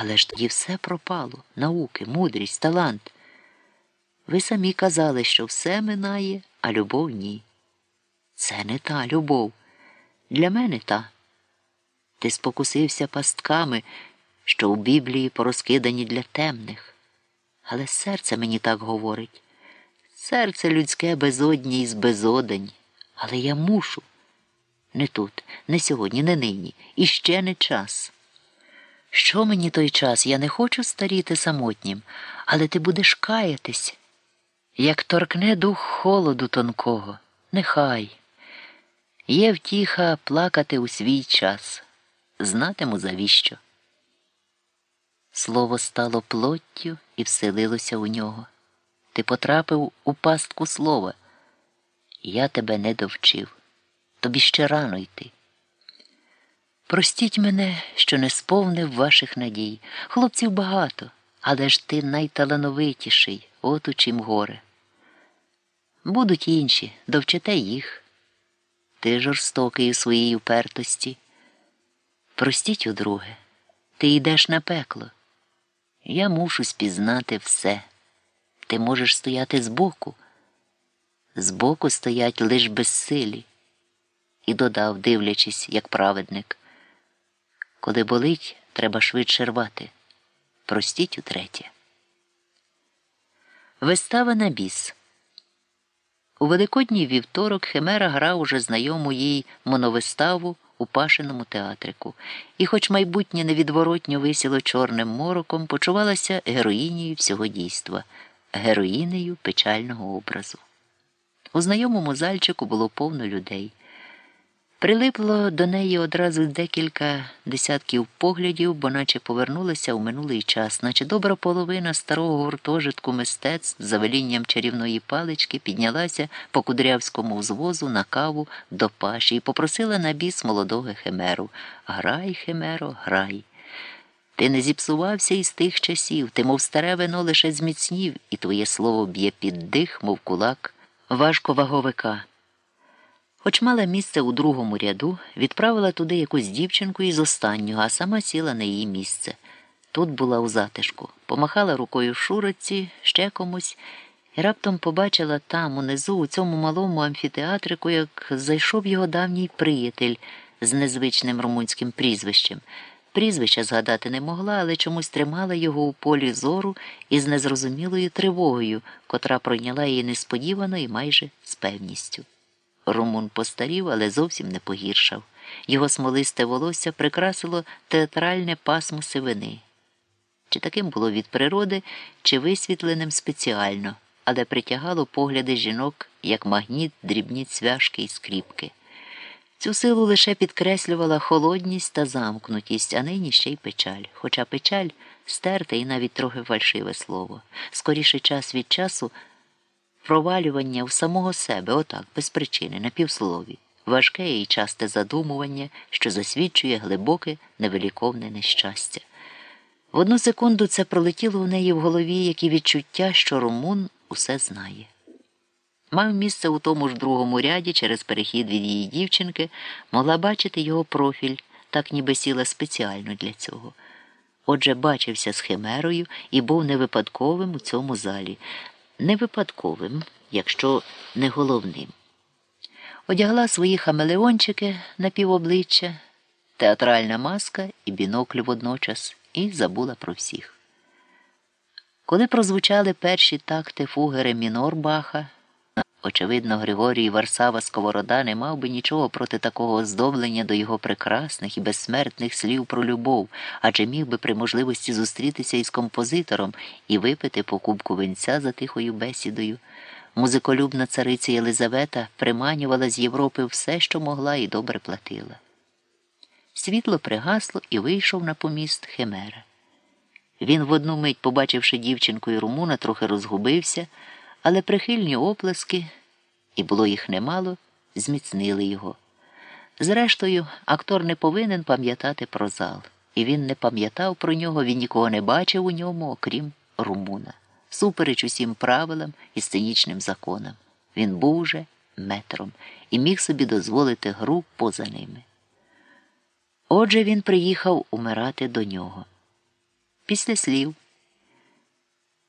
Але ж тоді все пропало науки, мудрість, талант. Ви самі казали, що все минає, а любов ні. Це не та любов. Для мене та. Ти спокусився пастками, що у Біблії порозкидані для темних. Але серце мені так говорить. Серце людське безодні із безодень. Але я мушу. Не тут, не сьогодні, не нині. І ще не час. Що мені той час? Я не хочу старіти самотнім, але ти будеш каятись, як торкне дух холоду тонкого. Нехай. Є втіха плакати у свій час. Знатиму завіщо. Слово стало плоттю і вселилося у нього. Ти потрапив у пастку слова. Я тебе не довчив. Тобі ще рано йти. Простіть мене, що не сповнив ваших надій. Хлопців багато, але ж ти найталановитіший, от у чим горе. Будуть інші, довчите їх. Ти жорстокий у своїй упертості. Простіть удруге, ти йдеш на пекло. Я мушу спізнати все. Ти можеш стояти збоку. Збоку стоять лиш безсилі. І додав, дивлячись, як праведник. Коли болить, треба швидше рвати. Простіть утретє. Вистава на біс. У Великодній вівторок Химера грав уже знайому їй моновиставу у пашиному театрику, і, хоч майбутнє невідворотньо висіло чорним мороком, почувалася героїнею всього дійства, героїнею печального образу. У знайомому зальчику було повно людей. Прилипло до неї одразу декілька десятків поглядів, бо наче повернулася у минулий час, наче добра половина старого гуртожитку мистецтв за велінням чарівної палички піднялася по кудрявському взвозу на каву до паші і попросила на біс молодого химеру Грай, химеро, грай. Ти не зіпсувався із тих часів, ти, мов старе вино, лише зміцнів, і твоє слово б'є під дих, мов кулак важковаговика. Хоч мала місце у другому ряду, відправила туди якусь дівчинку із останнього, а сама сіла на її місце. Тут була у затишку, помахала рукою шуроці, ще комусь, і раптом побачила там, унизу, у цьому малому амфітеатрику, як зайшов його давній приятель з незвичним румунським прізвищем. Прізвища згадати не могла, але чомусь тримала його у полі зору із незрозумілою тривогою, котра пройняла її несподівано і майже з певністю. Румун постарів, але зовсім не погіршав. Його смолисте волосся прикрасило театральне пасмо сивини. Чи таким було від природи, чи висвітленим спеціально, але притягало погляди жінок, як магніт, дрібні цвяшки і скріпки. Цю силу лише підкреслювала холодність та замкнутість, а нині ще й печаль. Хоча печаль стерте і навіть трохи фальшиве слово. Скоріше час від часу провалювання в самого себе, отак, без причини, на півслові, важке і часте задумування, що засвідчує глибоке, невеликовне нещастя. В одну секунду це пролетіло у неї в голові, як і відчуття, що Румун усе знає. Мав місце у тому ж другому ряді через перехід від її дівчинки, могла бачити його профіль, так ніби сіла спеціально для цього. Отже, бачився з химерою і був не випадковим у цьому залі, не випадковим, якщо не головним. Одягла свої хамелеончики на півобличчя, театральна маска і бінокль водночас, і забула про всіх. Коли прозвучали перші такти фугери мінор Баха, Очевидно, Григорій Варсава Сковорода не мав би нічого проти такого оздоблення до його прекрасних і безсмертних слів про любов, адже міг би при можливості зустрітися із композитором і випити по кубку винця за тихою бесідою. Музиколюбна цариця Єлизавета приманювала з Європи все, що могла, і добре платила. Світло пригасло і вийшов на поміст Химера. Він в одну мить, побачивши дівчинку і румуна, трохи розгубився але прихильні оплески, і було їх немало, зміцнили його. Зрештою, актор не повинен пам'ятати про зал, і він не пам'ятав про нього, він нікого не бачив у ньому, окрім Румуна, супереч усім правилам і сценічним законам. Він був уже метром і міг собі дозволити гру поза ними. Отже, він приїхав умирати до нього. Після слів